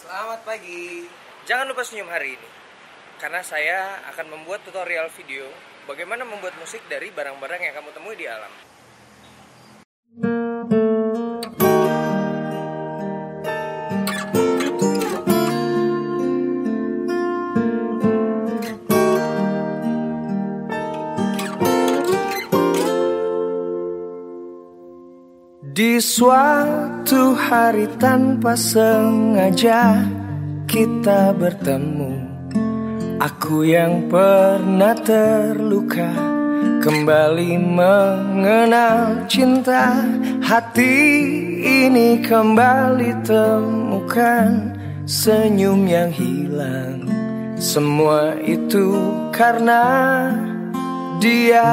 Selamat pagi. Jangan lupa senyum hari ini. Karena saya akan membuat tutorial video bagaimana membuat musik dari barang-barang yang kamu temui di alam. Di suatu hari tanpa sengaja kita bertemu. Aku yang pernah terluka Kembali mengenal cinta. Hati ini kembali temukan Senyum yang hilang. Semua itu karena dia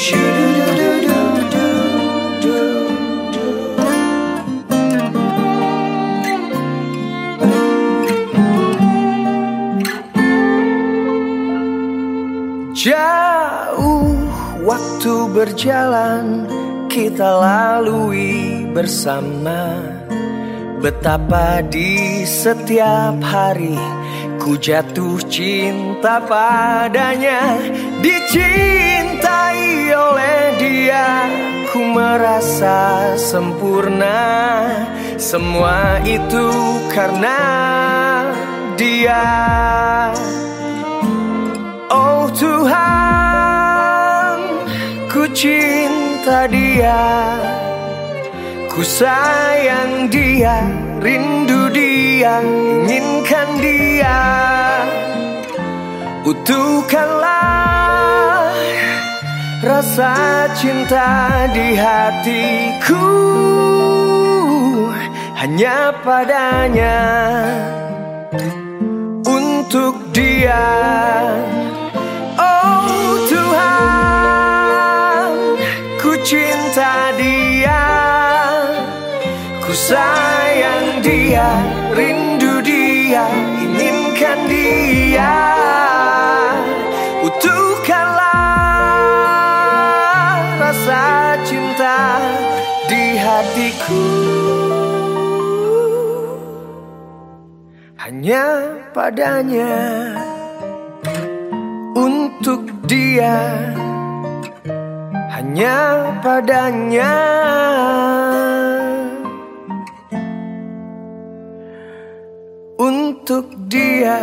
Jauh waktu berjalan kita lalui bersama. Betapa di setiap hari ku jatuh cinta padanya Dicintai oleh dia. Ku merasa sempurna Semua itu karena dia. Oh Tuhan, ku cinta dia, ku sayang dia, rindu dia, inginkan dia. Utuhkanlah rasa cinta di hatiku hanya padanya untuk dia. Oh Tuhan, ku cinta dia, ku sayang dia, rindu dia, inginkan dia. Hatiku. Hanya padanya untuk dia. Hanya padanya. Untuk dia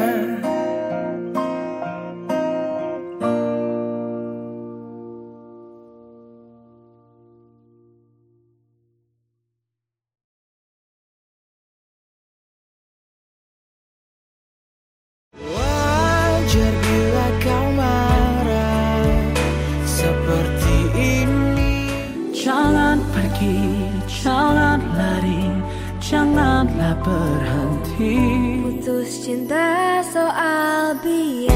janganlah berhenti. Putus cinta soal biaya.